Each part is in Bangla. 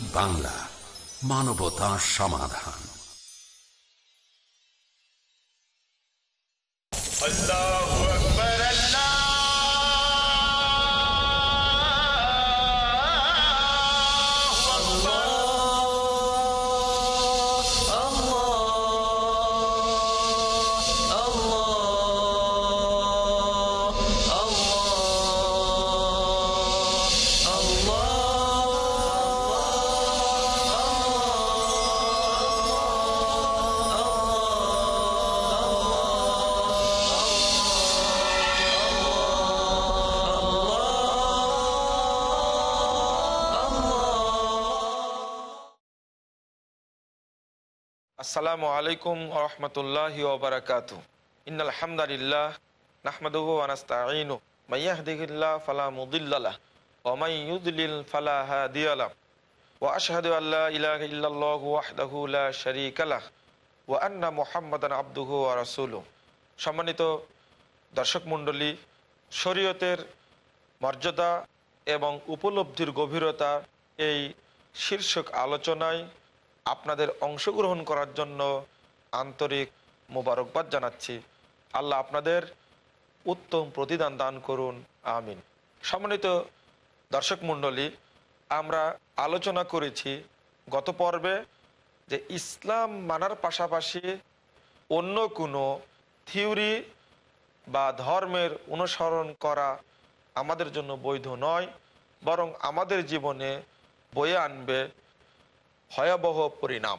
বাংলা মানবতা সমাধান। আসসালামু আলাইকুম রহমতুল্লাহি ওবরাকাত ইন্নাল হামদালিল্লাহ নাহমাদুহু আনাস্তাঈনু মাইয়াহদিহিল্লাহ ফালা মুদিল্লাহ ওয়া মাই ইউদ্লিল ফালা হাদিয়ালাহ ওয়া আশহাদু আল্লা ইলাহা ইল্লাল্লাহু ওয়াহদাহু লা শারীকা লাহ ওয়া আন্না মুহাম্মাদান আবদুহু ওয়া রাসূলুহু। সম্মানিত দর্শক মণ্ডলী, শরীয়তের মর্যাদা এবং উপলব্ধির গভীরতা এই শীর্ষক আলোচনায় আপনাদের অংশগ্রহণ করার জন্য আন্তরিক মোবারকবাদ জানাচ্ছি। আল্লাহ আপনাদের উত্তম প্রতিদান দান করুন। আমিন। সম্মানিত দর্শক মণ্ডলী, আমরা আলোচনা করেছি গত পর্বে যে ইসলাম মানার পাশাপাশি অন্য কোনো থিওরি বা ধর্মের অনুসরণ করা আমাদের জন্য বৈধ নয়, বরং আমাদের জীবনে বয়ে আনবে ভয়াবহ পরিণাম।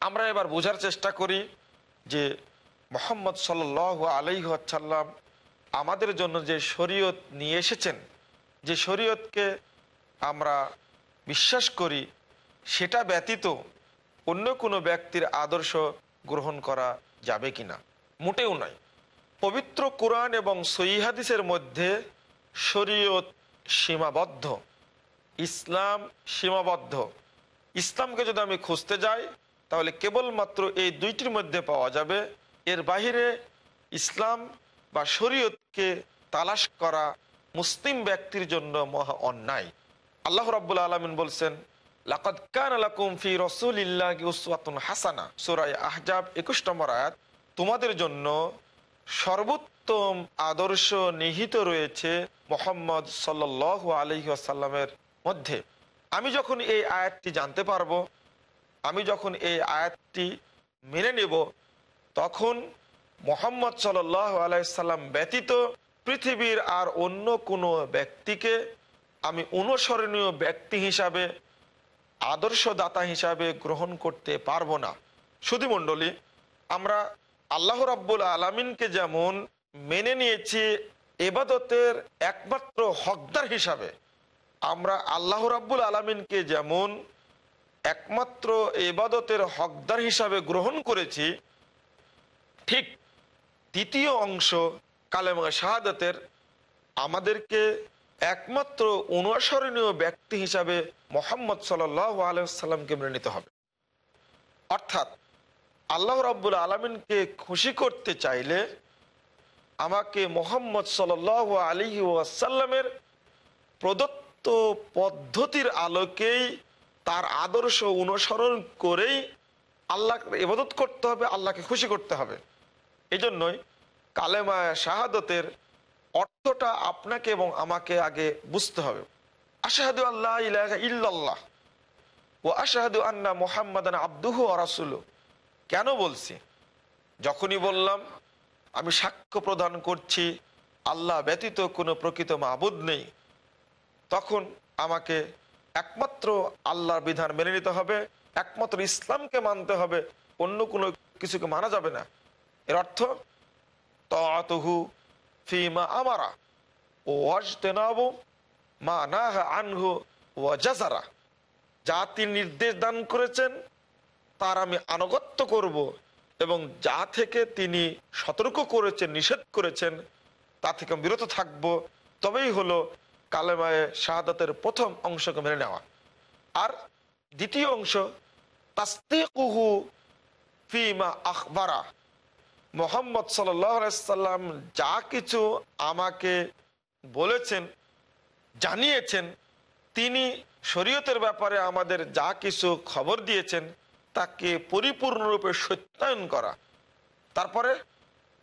আমরা এবার বোঝার চেষ্টা করি যে মোহাম্মদ সাল আলাইসাল্লাম আমাদের জন্য যে শরীয়ত নিয়ে এসেছেন, যে শরীয়তকে আমরা বিশ্বাস করি, সেটা ব্যতীত অন্য কোনো ব্যক্তির আদর্শ গ্রহণ করা যাবে কিনা। মোটেও নয়। পবিত্র কোরআন এবং সহিহাদিসের মধ্যে শরীয়ত সীমাবদ্ধ, ইসলাম সীমাবদ্ধ। ইসলামকে যদি আমি খুঁজতে যাই, তাহলে কেবলমাত্র এই দুইটির মধ্যে পাওয়া যাবে। এর বাহিরে ইসলাম বা শরীয়তকে তালাশ করা মুসলিম ব্যক্তির জন্য মহা অন্যায়। আল্লাহ রাব্বুল আলমিন বলছেন, লাকাদ কান লাকুম ফি রাসূলিল্লাহি উসওয়াতুন হাসানা। সূরা আহজাব 21 নম্বর আয়াত। তোমাদের জন্য সর্বোত্তম আদর্শ নিহিত রয়েছে মোহাম্মদ সাল্লাল্লাহু আলাইহি মধ্যে। আমি যখন এই আয়াতটি জানতে পারব, আমি যখন এই আয়াতটি মেনে নেব, তখন মোহাম্মদ সাল আলাইসাল্লাম ব্যতীত পৃথিবীর আর অন্য কোনো ব্যক্তিকে আমি অনুসরণীয় ব্যক্তি হিসাবে, আদর্শদাতা হিসাবে গ্রহণ করতে পারব না। শুধু মণ্ডলী, আমরা আল্লাহ রাব্বুল আলমিনকে যেমন মেনে নিয়েছি, এবাদতের একমাত্র হকদার হিসাবে আমরা আল্লাহ রাব্বুল আলমিনকে যেমন একমাত্র এবাদতের হকদার হিসাবে গ্রহণ করেছি, ঠিক তৃতীয় অংশ কালেমা শাহাদাতের আমাদেরকে একমাত্র অনুসরণীয় ব্যক্তি হিসাবে মোহাম্মদ সাল আলাইসাল্লামকে মেনে নিতে হবে। অর্থাৎ আল্লাহ রাব্বুল আলমিনকে খুশি করতে চাইলে আমাকে মোহাম্মদ সাল আলী ওয়াসাল্লামের প্রদত্ত পদ্ধতির আলোকেই তার আদর্শ অনুসরণ করেই আল্লাহ ইবাদত করতে হবে, আল্লাহকে খুশি করতে হবে। এই জন্যই কালেমা শাহাদতের অর্থটা আপনাকে এবং আমাকে আগে বুঝতে হবে। আশাহাদু আল্লাহ ইল্লাল্লাহ ও আশাহাদু আন্না মোহাম্মদান আব্দুহ আরাসুল কেন বলছি? যখনই বললাম, আমি সাক্ষ্য প্রদান করছি, আল্লাহ ব্যতীত কোনো প্রকৃত মাহবুদ নেই। তখন আমাকে একমাত্র আল্লাহর বিধান মেনে নিতে হবে, একমাত্র ইসলামকে মানতে হবে, অন্য কোনো কিছুকে মানা যাবে না। এর অর্থ তহু ফিমা আমারা ও ওয়াজতেনাবু মা না আনহু ওয়াজাজারা যা তিনি নির্দেশ দান করেছেন, তার আমি আনুগত্য করব এবং যা থেকে তিনি সতর্ক করেছেন, নিষেধ করেছেন, তা থেকে বিরত থাকব। তবেই হলো কালেমায় শাহাদাতের প্রথম অংশকে মেনে নেওয়া। আর দ্বিতীয় অংশ তাস্তিকুহু ফিমা আখবারা। মোহাম্মদ সাল্লাম যা কিছু আমাকে বলেছেন, জানিয়েছেন, তিনি শরীয়তের ব্যাপারে আমাদের যা কিছু খবর দিয়েছেন, তাকে পরিপূর্ণরূপে সত্যায়ন করা। তারপরে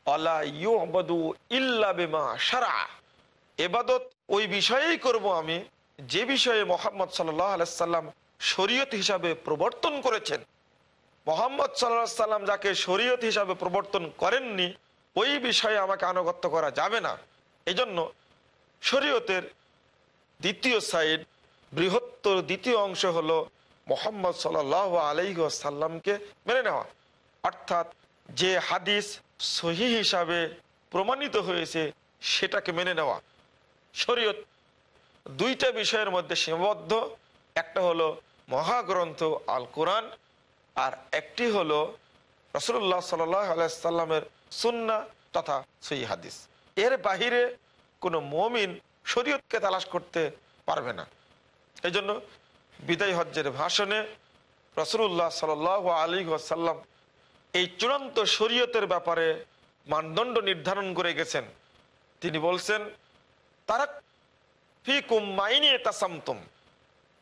অলা ইউবদু ইল্লা বিমা সারা এবাদত ওই বিষয়েই করব আমি, যে বিষয়ে মোহাম্মদ সাল্লাহ শরীয়ত হিসাবে প্রবর্তন করেছেন। মোহাম্মদ সাল্লাহ সাল্লাম যাকে শরীয়ত হিসাবে প্রবর্তন করেননি, ওই বিষয়ে আমাকে আনুগত্য করা যাবে না। এজন্য শরীয়তের দ্বিতীয় সাইড, বৃহত্তর দ্বিতীয় অংশ হলো মোহাম্মদ সাল আলাইসাল্লামকে মেনে নেওয়া। অর্থাৎ যে হাদিস সহি হিসাবে প্রমাণিত হয়েছে, সেটাকে মেনে নেওয়া। শরীয়ত দুইটা বিষয়ের মধ্যে সীমাবদ্ধ। একটা হলো মহাগ্রন্থ আল কোরআন আর একটি হলো রসুল্লাহ সাল আলাইসাল্লামের সুন্না তথা সই হাদিস। এর বাহিরে কোনো মমিন শরীয়তকে তালাশ করতে পারবে না। এই জন্য বিদায় হজ্জের ভাষণে রসুল্লাহ সাল আলী সাল্লাম এই চূড়ান্ত শরীয়তের ব্যাপারে মানদণ্ড নির্ধারণ করে গেছেন। তিনি বলছেন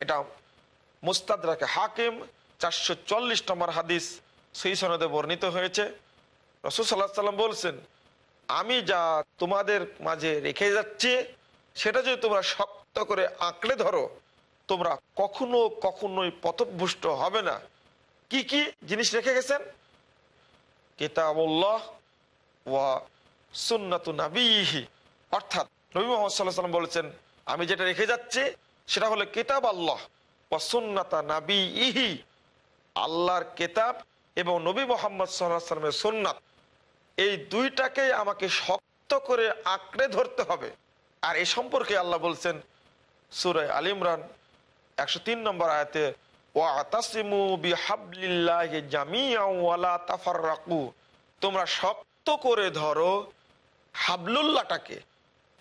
এটা হাকিম, চারশো চল্লিশ নম্বর হাদিস সেই সনদে বর্ণিত হয়েছে। বলছেন, আমি যা তোমাদের মাঝে রেখে যাচ্ছি, সেটা যদি তোমরা শক্ত করে আঁকড়ে ধরো, তোমরা কখনো কখনোই পথভুষ্ট হবে না। কি কি জিনিস রেখে গেছেন? কিতাবুল্লাহ ওয়া সুন্নাতু নাবিহি অর্থাৎ নবী মোহাম্মদ সাল্লাহ সাল্লাম বলেছেন, আমি যেটা রেখে যাচ্ছি, সেটা হলো কিতাব আল্লাহ, ওয়া সুন্নাতা নাবি ইহি আল্লাহর কেতাব এবং নবী মোহাম্মদ সাল্লাহ সাল্লামের সুন্নাত। এই দুইটাকে আমাকে শক্ত করে আঁকড়ে ধরতে হবে। আর এ সম্পর্কে আল্লাহ বলছেন সুরায় আল ইমরান, একশো তিন নম্বর আয়াতে তোমরা শক্ত করে ধরো হাবলুল্লাহটাকে।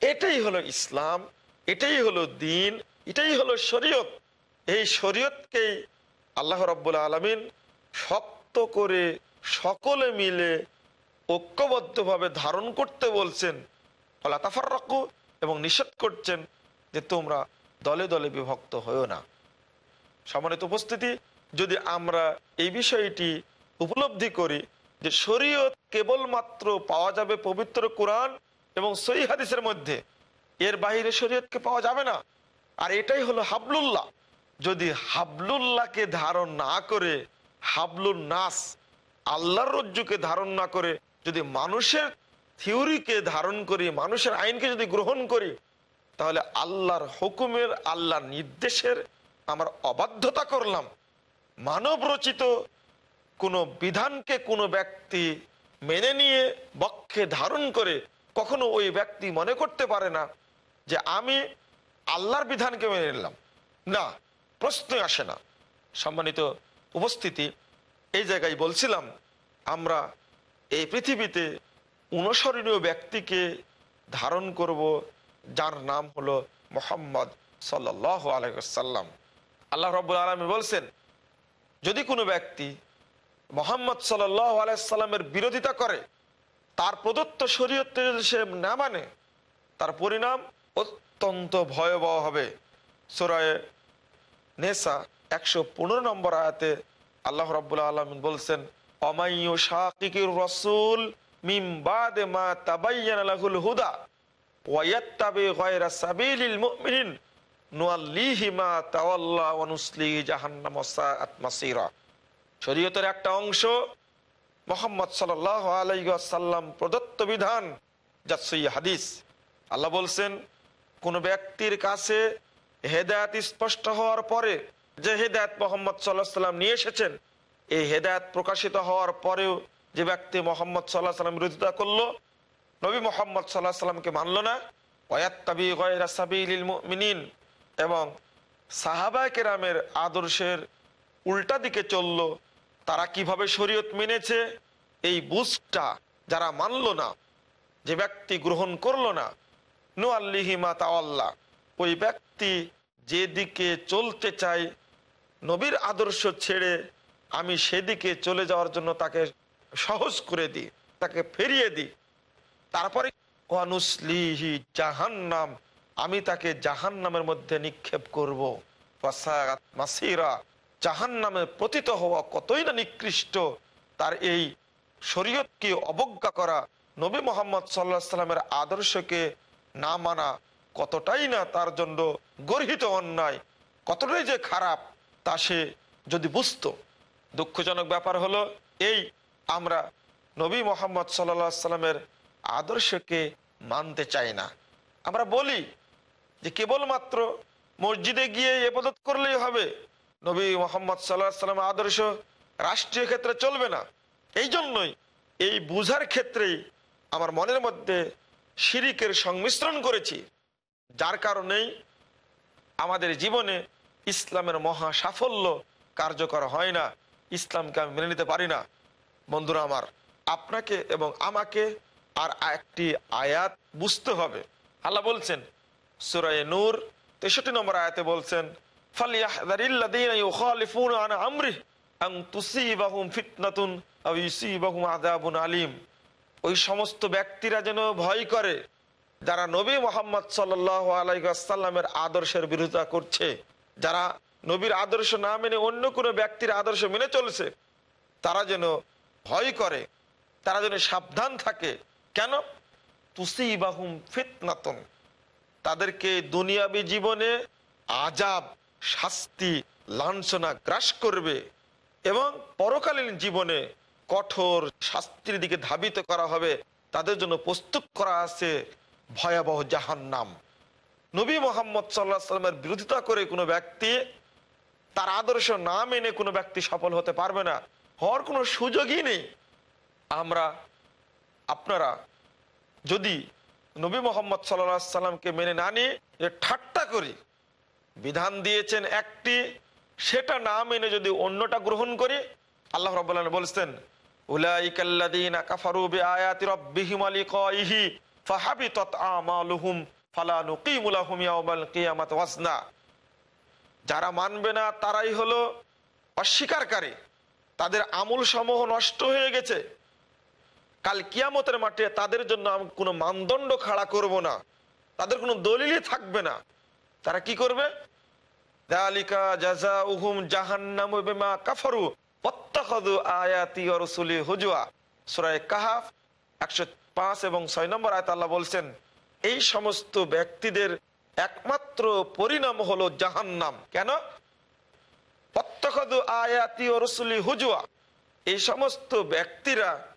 এটাই হলো ইসলাম, এটাই হলো দিন, এটাই হলো শরীয়ত। এই শরীয়তকেই আল্লাহ রব্বুল আলমিন শক্ত করে সকলে মিলে ঐক্যবদ্ধভাবে ধারণ করতে বলছেন। আল্লাহ তাফার এবং নিষেধ করছেন যে তোমরা দলে দলে বিভক্ত হয়েও না। সম্মানিত উপস্থিতি, যদি আমরা এই বিষয়টি উপলব্ধি করি যে শরীয়ত কেবলমাত্র পাওয়া যাবে পবিত্র কোরআন এবং সই হাদিসের মধ্যে এর বাহিরে শরীয়তকে পাওয়া যাবে না। আর এটাই হলো হাবলুল্লাহ। যদি হাবলুল্লাহকে ধারণ না করে হাবলুল নাস, আল্লাহর রজ্জুকে ধারণ না করে, যদি মানুষের থিওরিকে ধারণ করি, মানুষের আইনকে যদি গ্রহণ করি, তাহলে আল্লাহর হুকুমের, আল্লাহর নির্দেশের আমরা অবাধ্যতা করলাম। মানব রচিত কোনো বিধানকে কোনো ব্যক্তি মেনে নিয়ে, বক্ষে ধারণ করে কখনো ওই ব্যক্তি মনে করতে পারে না যে আমি আল্লাহর বিধানকে মেনে নিলাম। না, প্রশ্নই আসে না। সম্মানিত উপস্থিতি, এই জায়গায় বলছিলাম, আমরা এই পৃথিবীতে অনুসরণীয় ব্যক্তিকে ধারণ করব যার নাম হলো মোহাম্মদ সাল্লাহ আলহাম আল্লাহ রব আলমী বলছেন, যদি কোনো ব্যক্তি মোহাম্মদ সাল্লাহ আলাইসাল্লামের বিরোধিতা করে তার প্রদত্ত শরীয়তে যদি সে না মানে তার পরিণাম অত্যন্ত ভয়াবহ হবে। সোরায় নেশা একশো পনেরো নম্বর আয়াতে আল্লাহ রাবুল্লাহ আলমিন বলছেন অমাইয় শাকির রসুল মিম মা হুদা গয়রা সাবিলিল মা তাওয়াল্লা একটা অংশ মোহাম্মদ সাল্লাল্লাহু আলাইহি ওয়াসাল্লাম প্রদত্ত বিধান, যা হাদিস। আল্লাহ বলছেন, কোন ব্যক্তির কাছে হেদায়াত স্পষ্ট হওয়ার পরে যে হেদায়ত মোহাম্মদ সাল্লাহ সাল্লাম নিয়ে এসেছেন, এই হেদায়ত প্রকাশিত হওয়ার পরেও যে ব্যক্তি মোহাম্মদ সাল্লাহ সাল্লাম বিরোধিতা করল, নবী মোহাম্মদ সাল্লাহ সাল্লামকে মানল না। ওয়াত্তাবি গয়রা মুমিনিন, এবং সাহাবা কেরামের আদর্শের উল্টা দিকে চলল তারা কীভাবে শরীয়ত মেনেছে? এই বুঝটা যারা মানল না, যে ব্যক্তি গ্রহণ করল না নু আল্লিহিমা তাওয়াল্লাহ ওই ব্যক্তি যেদিকে চলতে চায়, নবীর আদর্শ ছেড়ে আমি সেদিকে চলে যাওয়ার জন্য তাকে সহজ করে দিই, তাকে ফিরিয়ে দিই। তারপরে, ওয়ানুসলিহি জাহান্নাম, আমি তাকে জাহান্নামের মধ্যে নিক্ষেপ করব। মাসিরা জাহান নামে পতিত হওয়া কতই না নিকৃষ্ট, তার এই শরীয়তকে অবজ্ঞা করা নবী মোহাম্মদ সাল্লাহ সাল্লামের আদর্শকে না মানা কতটাই না তার জন্য গর্হিত অন্যায়, কতটাই যে খারাপ তা সে যদি বুঝতো। দুঃখজনক ব্যাপার হলো, এই আমরা নবী মোহাম্মদ সাল্লা সাল্লামের আদর্শকে মানতে চাই না। আমরা বলি যে কেবলমাত্র মসজিদে গিয়ে এবাদত করলেই হবে নবী মোহাম্মদ সাল্লাহ সাল্লাম আদর্শ রাষ্ট্রীয় ক্ষেত্রে চলবে না। এই জন্যই এই বুঝার ক্ষেত্রেই আমার মনের মধ্যে শিরিকের সংমিশ্রণ করেছি, যার কারণেই আমাদের জীবনে ইসলামের মহা সাফল্য কার্যকর হয় না, ইসলামকে আমি মেনে নিতে পারি না। বন্ধুরা আমার, আপনাকে এবং আমাকে আর একটি আয়াত বুঝতে হবে। আল্লাহ বলছেন সুরায় নূর তেষট্টি নম্বর আয়াতে বলছেন তুসিবাহুম আলীম। ওই সমস্ত ব্যক্তিরা যেন ভয় করে, যারা নবী মোহাম্মদ সাল্লাহ আলাইসাল্লামের আদর্শের বিরোধিতা করছে, যারা নবীর আদর্শ না মেনে অন্য কোনো ব্যক্তির আদর্শ মেনে চলছে, তারা যেন ভয় করে, তারা যেন সাবধান থাকে। কেন? তুসি বাহুম ফিতনাতন। তাদেরকে দুনিয়াবী জীবনে আজাব শাস্তি, লাঞ্ছনা গ্রাস করবে এবং পরকালীন জীবনে কঠোর শাস্তির দিকে ধাবিত করা হবে। তাদের জন্য প্রস্তুত করা আছে ভয়াবহ জাহান নাম নবী মোহাম্মদ সাল্লাহ সাল্লামের বিরোধিতা করে কোনো ব্যক্তি তার আদর্শ না মেনে কোনো ব্যক্তি সফল হতে পারবে না। হওয়ার কোনো সুযোগই নেই। আমরা, আপনারা যদি নবী মোহাম্মদ সাল্লাহ সাল্লামকে মেনে না নিয়ে ঠাট্টা করি বিধান দিয়েছেন একটি, সেটা না মেনে যদি অন্যটা গ্রহণ করি, আল্লাহ রব বলছেন যারা মানবে না তারাই হলো অস্বীকারকারী তাদের আমূল সমূহ নষ্ট হয়ে গেছে। কাল কিয়ামতের মাঠে তাদের জন্য আমি কোনো মানদণ্ড খাড়া করব না। তাদের কোনো দলিলই থাকবে না। তারা কি করবে? এবং নম্বর বলছেন, এই সমস্ত ব্যক্তিদের একমাত্র পরিণাম হলো জাহান্নাম। কেন? আয়াতি ও রসুলি হুজুয়া। এই সমস্ত ব্যক্তিরা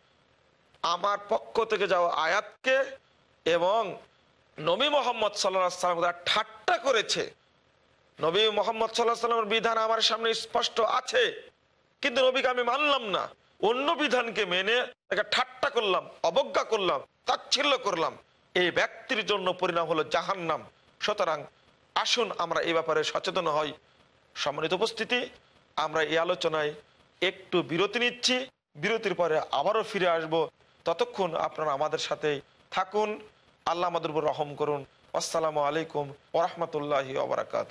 আমার পক্ষ থেকে যাওয়া আয়াতকে এবং নবী মোহাম্মদ সাল্লাহ সাল্লাম ঠাট্টা করেছে। নবী মোহাম্মদ সাল্লাহ সাল্লামের বিধান আমার সামনে স্পষ্ট আছে। কিন্তু নবীকে আমি মানলাম না। অন্য বিধানকে মেনে তাকে ঠাট্টা করলাম, অবজ্ঞা করলাম, তাচ্ছিল্য করলাম। এই ব্যক্তির জন্য পরিণাম হলো জাহান্নাম। সুতরাং আসুন আমরা এই ব্যাপারে সচেতন হই। সম্মানিত উপস্থিতি, আমরা এই আলোচনায় একটু বিরতি নিচ্ছি। বিরতির পরে আবারও ফিরে আসব। ততক্ষণ আপনারা আমাদের সাথে থাকুন। আল্লাহ আমাদের রহম করুন। আসসালামু আলাইকুম ওরহমতুল্লাহি ওবরাকাত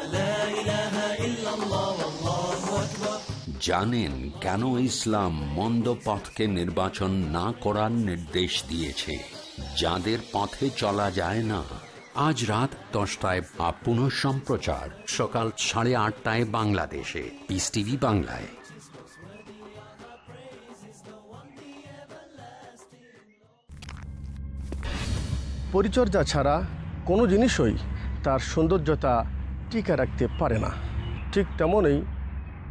জানেন কেন ইসলাম মন্দ পথকে নির্বাচন না করার নির্দেশ দিয়েছে। যাদের পথে চলা যায় না। আজ রাত দশটায় বা পুনঃ সম্প্রচার, সকাল সাড়ে আটটায় বাংলাদেশে। পিস টিভি বাংলায়। পরিচর্যা ছাড়া কোনো জিনিসই তার সৌন্দর্যতা টিকে রাখতে পারে না। ঠিক তেমনই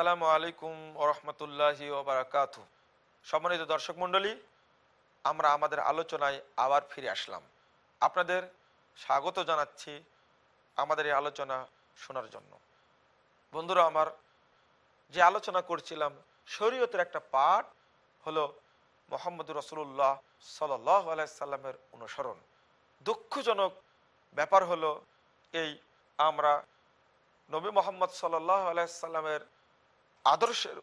আসসালামু আলাইকুম ওরহমতুল্লাহি ওবরাকাত সম্মানিত দর্শক মণ্ডলী, আমরা আমাদের আলোচনায় আবার ফিরে আসলাম। আপনাদের স্বাগত জানাচ্ছি আমাদের এই আলোচনা শোনার জন্য। বন্ধুরা, আমার যে আলোচনা করছিলাম, শরীয়তের একটা পাঠ হলো মোহাম্মদ রসুল্লাহ সাল্লাহ আলাইসাল্লামের অনুসরণ। দুঃখজনক ব্যাপার হলো এই, আমরা নবী মোহাম্মদ সাল্লাহ আলাইসাল্লামের আদর্শের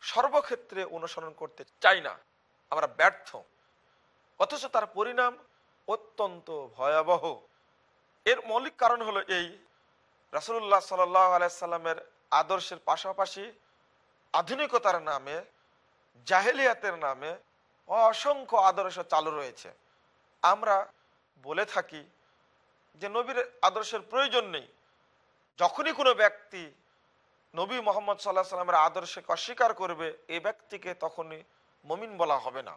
সর্বক্ষেত্রে অনুসরণ করতে চাই না। আমরা ব্যর্থ। অথচ তার পরিণাম অত্যন্ত ভয়াবহ। এর মৌলিক কারণ হলো এই রাসুল্লাহ সাল্লাহ আলাইসাল্লামের আদর্শের পাশাপাশি আধুনিকতার নামে, জাহেলিয়াতের নামে অসংখ্য আদর্শ চালু রয়েছে। আমরা বলে থাকি যে নবীর আদর্শের প্রয়োজন নেই। যখনই কোনো ব্যক্তি নবী মোহাম্মদ সাল্লাহ সাল্লামের আদর্শকে অস্বীকার করবে এই ব্যক্তিকে তখনই মমিন বলা হবে না।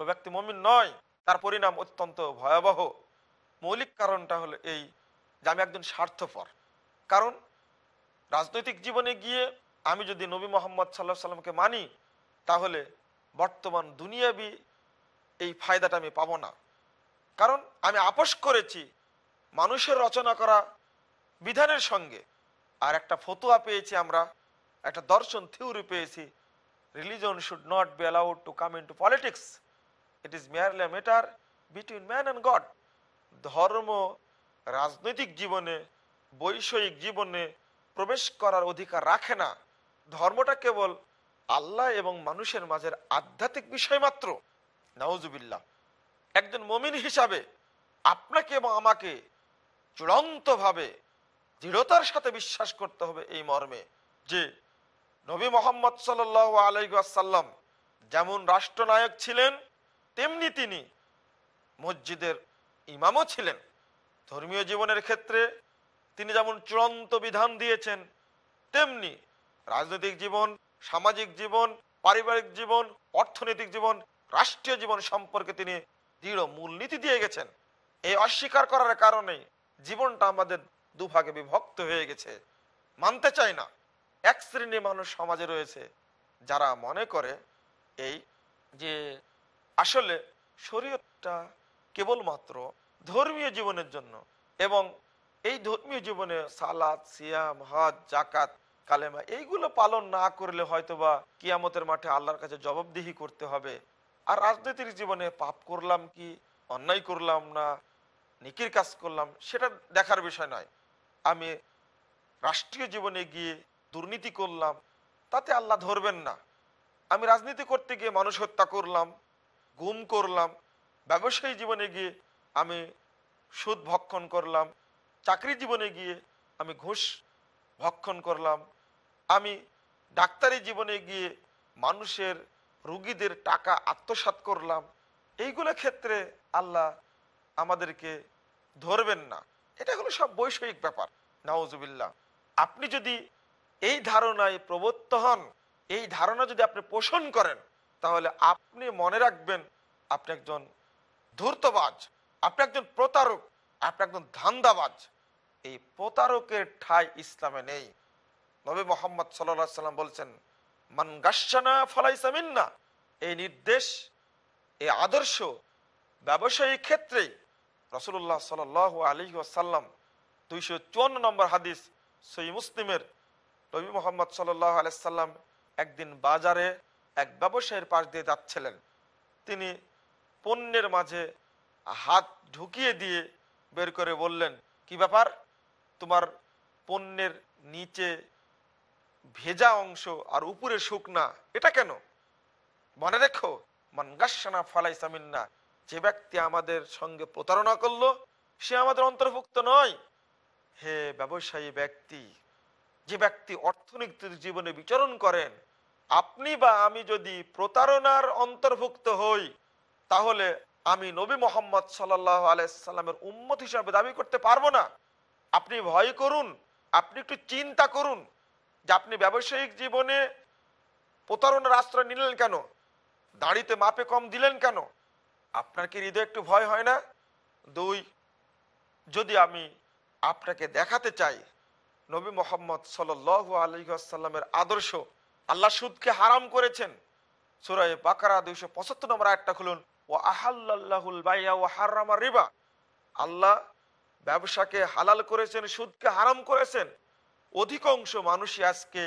ও ব্যক্তি মমিন নয়, তার পরিণাম অত্যন্ত ভয়াবহ। মৌলিক কারণটা হলো এই যে আমি একজন স্বার্থপর। কারণ রাজনৈতিক জীবনে গিয়ে আমি যদি নবী মোহাম্মদ সাল্লাহ সাল্লামকে মানি, তাহলে বর্তমান দুনিয়াবি এই ফায়দাটা আমি পাবো না। কারণ আমি আপোষ করেছি মানুষের রচনা করা বিধানের সঙ্গে। আর একটা ফতোয়া পেয়েছি আমরা, একটা দর্শন থিওরি পেয়েছি religion should not be allowed to come into politics it is merely matter between man and God ধর্ম রাজনৈতিক জীবনে, বৈষয়িক জীবনে প্রবেশ করার অধিকার রাখে না। ধর্মটা কেবল আল্লাহ এবং মানুষের মাঝের আধ্যাত্মিক বিষয় মাত্র। নাউজুবিল্লাহ। একজন মমিন হিসাবে আপনাকে এবং আমাকে চূড়ান্তভাবে দৃঢ়তার সাথে বিশ্বাস করতে হবে এই মর্মে যে নবী মোহাম্মদ সাল আলাইসাল্লাম যেমন রাষ্ট্রনায়ক ছিলেন, তেমনি তিনি মসজিদের ইমামও ছিলেন। ধর্মীয় জীবনের ক্ষেত্রে তিনি যেমন চূড়ান্ত বিধান দিয়েছেন, তেমনি রাজনৈতিক জীবন, সামাজিক জীবন, পারিবারিক জীবন, অর্থনৈতিক জীবন, রাষ্ট্রীয় জীবন সম্পর্কে তিনি দৃঢ় মূলনীতি দিয়ে গেছেন। এই অস্বীকার করার কারণে জীবনটা আমাদের দুভাগে বিভক্ত হয়ে গেছে। মানতে চায় না। এক শ্রেণির মানুষ সমাজে রয়েছে, যারা মনে করে এই যে আসলে শরীয়তটা কেবলমাত্র ধর্মীয় জীবনের জন্য এবং এই ধর্মীয় জীবনে সালাদ সিয়াম, হজ জাকাত কালেমা এইগুলো পালন না করলে হয়তোবা কিয়ামতের মাঠে আল্লাহর কাছে জবাবদিহি করতে হবে। আর রাজনৈতিক জীবনে পাপ করলাম কি, অন্যায় করলাম না নিকির কাজ করলাম, সেটা দেখার বিষয় নয়। আমি রাষ্ট্রীয় জীবনে গিয়ে দুর্নীতি করলাম, তাতে আল্লাহ ধরবেন না। আমি রাজনীতি করতে গিয়ে মানুষ হত্যা করলাম, গুম করলাম, ব্যবসায়ী জীবনে গিয়ে আমি সুদ ভক্ষণ করলাম, চাকরি জীবনে গিয়ে আমি ঘুষ ভক্ষণ করলাম, আমি ডাক্তারি জীবনে গিয়ে মানুষের রুগীদের টাকা আত্মসাৎ করলাম, এইগুলো ক্ষেত্রে আল্লাহ আমাদেরকে ধরবেন না। এটা হলো সব বৈষয়িক ব্যাপার। নওয়াজুবিল্লাহ আপনি যদি এই ধারণায় প্রবত্ত হন, এই ধারণা যদি আপনি পোষণ করেন, তাহলে আপনি মনে রাখবেন আপনি একজন ধূর্তবাজ, আপনি একজন প্রতারক, আপনি একজন ধান্দাবাজ। এই প্রতারকের ঠাই ইসলামে নেই। নবী মোহাম্মদ সাল্লাহ সাল্লাম বলছেন, মান গাসানা ফলাইসামিন্না এই নির্দেশ, এই আদর্শ ব্যবসায়ী ক্ষেত্রে রসুল্লাহ সাল আলী আসাল্লাম দুইশো চুয়ান্ন নম্বর হাদিস সই মুসলিমের। নবী মোহাম্মদ সাল্লাহ আলাইসাল্লাম একদিন বাজারে এক ব্যবসায়ীর পাশ দিয়ে যাচ্ছিলেন। তিনি পণ্যের মাঝে হাত ঢুকিয়ে দিয়ে বের করে বললেন, কি ব্যাপার? তোমার পণ্যের নিচে ভেজা অংশ আর উপরে শুকনা, এটা কেন? মনে রেখো মানগাসানা ফালাইসামিন্না যে ব্যক্তি আমাদের সঙ্গে প্রতারণা করল, সে আমাদের অন্তর্ভুক্ত নয়। হে ব্যবসায়ী ব্যক্তি, যে ব্যক্তি অর্থনৈতিক জীবনে বিচরণ করেন, আপনি বা আমি যদি প্রতারণার অন্তর্ভুক্ত হই, তাহলে আমি নবী মোহাম্মদ সাল্লাহ আলাইসাল্লামের উম্মত হিসাবে দাবি করতে পারব না। আপনি ভয় করুন, আপনি একটু চিন্তা করুন যে আপনি ব্যবসায়িক জীবনে প্রতারণার আশ্রয় নিলেন কেন? দাড়িতে মাপে কম দিলেন কেন? আপনার কি হৃদয় একটু ভয় হয় না? দুই, যদি আমি আপনাকে দেখাতে চাই, নবী মোহাম্মদ সাল আলহিহাসাল্লামের আদর্শ আল্লাহ সুদকে হারাম করেছেন সুরায় বাকারা দুইশো পঁচাত্তর নম্বর একটা খুলুন। ও আহাল্লাহুল বাইয়া ও হারামা রিবা। আল্লাহ ব্যবসাকে হালাল করেছেন, সুদকে হারাম করেছেন। অধিকাংশ মানুষই আজকে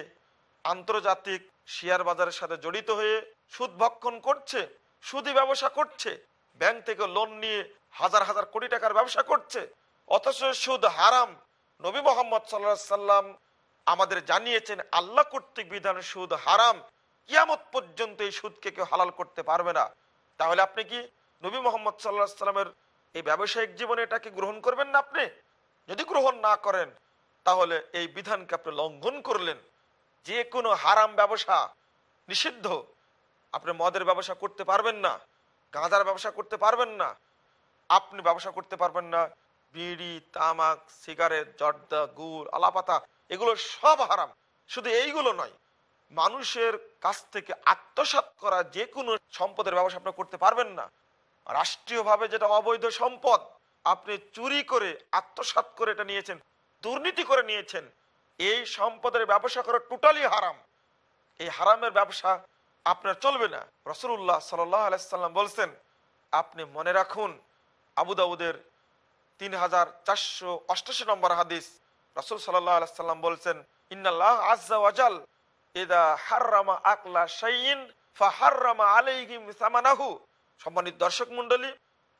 আন্তর্জাতিক শেয়ার বাজারের সাথে জড়িত হয়ে সুদ ভক্ষণ করছে, সুদি ব্যবসা করছে। ব্যাংক থেকে লোন নিয়ে হাজার হাজার কোটি টাকার ব্যবসা করছে, অথচ সুদ হারাম। নবী মোহাম্মদ সাল্লাহ সাল্লাম আমাদের জানিয়েছেন, আল্লাহ কর্তৃক বিধান সুদ হারাম। কিয়ামত পর্যন্ত এই সুদকে কেউ হালাল করতে পারবে না। তাহলে আপনি কি নবী মোহাম্মদ সাল্লাহ সাল্লামের এই ব্যবসায়িক জীবনে এটাকে গ্রহণ করবেন না আপনি? যদি গ্রহণ না করেন, তাহলে এই বিধানকে আপনি লঙ্ঘন করলেন। যে কোনো হারাম ব্যবসা নিষিদ্ধ। আপনি মদের ব্যবসা করতে পারবেন না। গাঁজার ব্যবসা করতে পারবেন না। আপনি ব্যবসা করতে পারবেন না। বিড়ি, তামাক, সিগারেট, জর্দা, গুড়, আলাপাতা, এগুলো সব হারাম। শুধু এইগুলো নয়, মানুষের কাছ থেকে আত্মসাত করা যে কোনো সম্পদের ব্যবসা আপনি করতে পারবেন না। রাষ্ট্রীয়ভাবে যেটা অবৈধ সম্পদ, আপনি চুরি করে আত্মসাত করে এটা নিয়েছেন, দুর্নীতি করে নিয়েছেন, এই সম্পদের ব্যবসা করা টোটালি হারাম। এই হারামের ব্যবসা আপনার চলবে না। রসুল্লাহ সাল্লাম বলছেন, আপনি মনে রাখুন, আবু দাউদের তিন হাজার চারশো অষ্টাশি নম্বর হাদিস, রসুল সাল্লাম বলছেন, ইন্নাল্লাহ ওয়াজাল এদা হাররামা আকলা শাইন ফা হাররামা আলাইহিম সামানাহু। সম্মানিত দর্শক মন্ডলী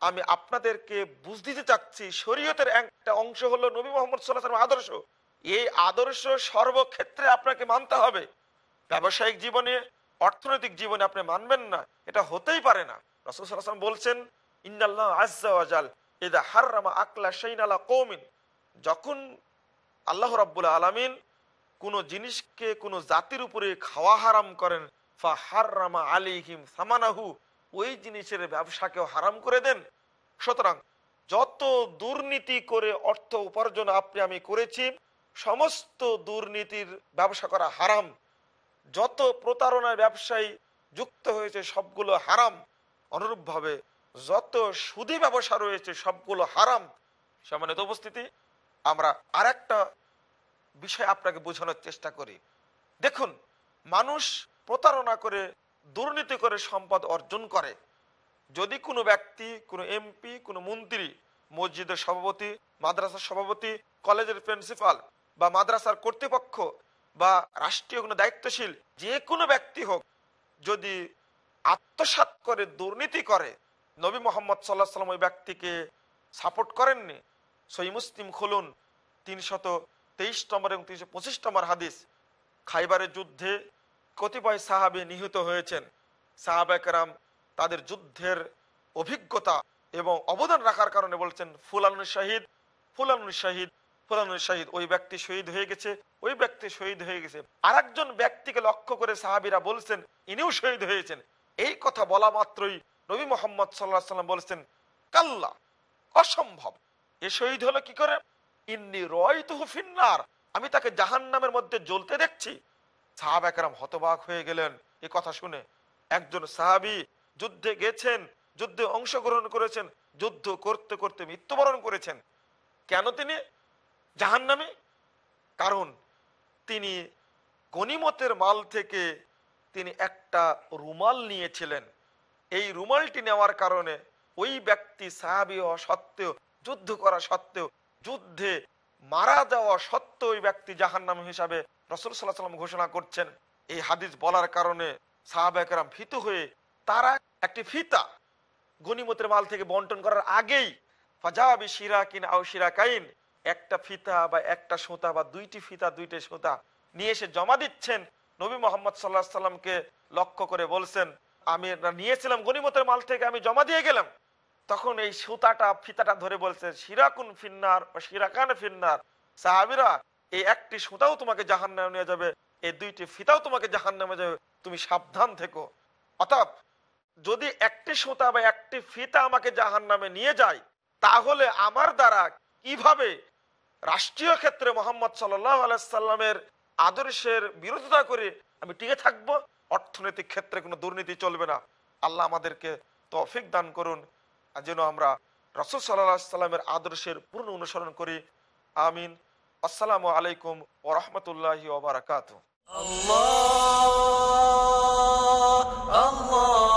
আমি আপনাদেরকে বুঝ দিতে চাচ্ছি, শরীয়তের একটা অংশ হলো নবী মোহাম্মদ সাল্লাহ আদর্শ। এই আদর্শ সর্বক্ষেত্রে আপনাকে মানতে হবে। ব্যবসায়িক জীবনে অর্থনৈতিক জীবনে আপনি মানবেন না, এটা হতেই পারে না। রসুল সাল্লাম বলছেন ইন্দাল্লাহ আজাল এদা হাররামা আকলা আলা কৌমিন। যখন আল্লাহ রাব্বুল আলমিন কোনো জিনিসকে কোনো জাতির উপরে খাওয়া হারাম করেন, ফা হাররামা আলিহিম সামানাহু, ওই জিনিসের ব্যবসাকেও হারাম করে দেন। সুতরাং যত দুর্নীতি করে অর্থ উপার্জন আপনি, আমি করেছি, সমস্ত দুর্নীতির ব্যবসা করা হারাম। যত প্রতারণার ব্যবসায়ী যুক্ত হয়েছে, সবগুলো হারাম। অনুরূপভাবে যত সুদী ব্যবসা রয়েছে, সবগুলো হারাম। সামান্য উপস্থিতি, আমরা আর একটা বিষয় আপনাকে বোঝানোর চেষ্টা করি। দেখুন, মানুষ প্রতারণা করে, দুর্নীতি করে সম্পদ অর্জন করে। যদি কোনো ব্যক্তি, কোনো এমপি, কোনো মন্ত্রী, মসজিদের সভাপতি, মাদ্রাসার সভাপতি, কলেজের প্রিন্সিপাল বা মাদ্রাসার কর্তৃপক্ষ বা রাষ্ট্রীয় কোনো দায়িত্বশীল, যে কোনো ব্যক্তি হোক, যদি আত্মসাত করে, দুর্নীতি করে, নবী মোহাম্মদ সাল্লাহ সাল্লাম ওই ব্যক্তিকে সাপোর্ট করেননি। সই মুসলিম খুলুন, তিনশত তেইশ নম্বর এবং তিনশো পঁচিশ নম্বর হাদিস, খাইবারের যুদ্ধে কতিপয় সাহাবে নিহত হয়েছেন। সাহাবাকরাম তাদের যুদ্ধের অভিজ্ঞতা এবং অবদান রাখার কারণে বলছেন, ফুলানুর শাহিদ ফুলানুর শাহিদ ফুলানুর শাহিদ। ওই ব্যক্তি শহীদ হয়ে গেছে। ওই ব্যক্তি শহীদ হয়ে গেছে। আর ব্যক্তিকে লক্ষ্য করে সাহাবিরা বলছেন, ইনিও শহীদ হয়েছেন। এই কথা বলা মাত্রই নবী মোহাম্মদ সাল্লাহ সাল্লাম বলছেন, কাল্লা, অসম্ভব। এ শহীদ হলো কি করে? ইন্নি রয় ফিন্নার। আমি তাকে জাহান নামের মধ্যে জ্বলতে দেখছি। সাহাব একরাম হতবাক হয়ে গেলেন। এ কথা শুনে একজন সাহাবি যুদ্ধে গেছেন, যুদ্ধে অংশগ্রহণ করেছেন, যুদ্ধ করতে করতে মৃত্যুবরণ করেছেন। কেন তিনি? জাহান নামে কারণ তিনি গনিমতের মাল থেকে তিনি একটা রুমাল নিয়েছিলেন। এই রুমালটি নেওয়ার কারণে ওই ব্যক্তি সাহাবি হওয়া সত্ত্বেও, যুদ্ধ করা সত্ত্বেও, যুদ্ধে মারা যাওয়া সত্ত্বেও ওই ব্যক্তি জাহান নাম হিসাবে রসুল সাল্লাহ সাল্লাম ঘোষণা করছেন। এই হাদিস বলার কারণে সাহাবাহাম ভীত হয়ে তারা একটি ফিতা গনিমতের মাল থেকে বন্টন করার আগেই ফাজাবি শিরা কিন আও শিরা কাইন একটা ফিতা বা একটা সুতা বা দুইটি ফিতা, দুইটি সুতা নিয়ে এসে জমা দিচ্ছেন। নবী মোহাম্মদ সাল্লাহ সাল্লামকে লক্ষ্য করে বলছেন, আমি নিয়েছিলাম গনিমতের মাল থেকে, আমি জমা দিয়ে গেলাম। তখন এই সুতাটা, ফিতাটা ধরে বলছে সিরাকুন ফিন্নার বা সিরাকান ফিন্নার। সাহাবিরা, এই একটি সুতাও তোমাকে জাহান নামে নিয়ে যাবে, এই দুইটি ফিতাও তোমাকে জাহান নামে যাবে, তুমি সাবধান থেকো। অর্থাৎ যদি একটি সুতা বা একটি ফিতা আমাকে জাহান নামে নিয়ে যায়, তাহলে আমার দ্বারা কীভাবে রাষ্ট্রীয় ক্ষেত্রে মোহাম্মদ সাল্লামের আদর্শের বিরোধিতা করে আমি টিকে থাকব, অর্থনৈতিক ক্ষেত্রে কোনো দুর্নীতি চলবে না। আল্লাহ আমাদেরকে তৌফিক দান করুন যেন আমরা রসুল সাল্লাহ সাল্লামের আদর্শের পূর্ণ অনুসরণ করি। আমিন। আসসালামু আলাইকুম ওরহমতুল্লাহি ওবরাকাত আসসালামু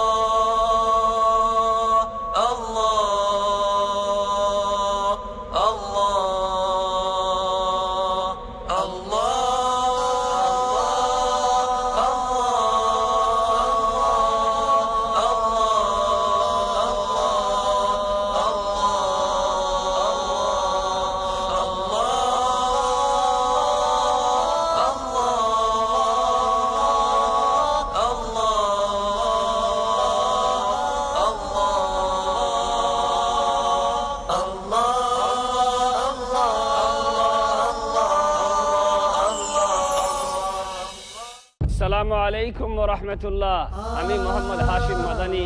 আলাইকুম রহমতুল্লাহ আমি মোহাম্মদ হাশিম মাদানি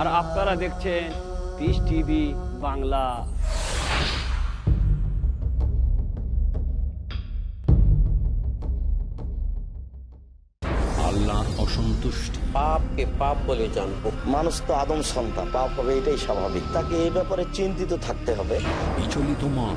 আর আপনারা দেখছেন পিস টিভি বাংলা। আল্লাহর অসন্তুষ্টি। পাপকে পাপ বলে জানব। মানুষ তো আদম সন্তান পাপ হবে এটাই স্বাভাবিক। তাকে এই ব্যাপারে চিন্তিত থাকতে হবে। বিচলিত মন।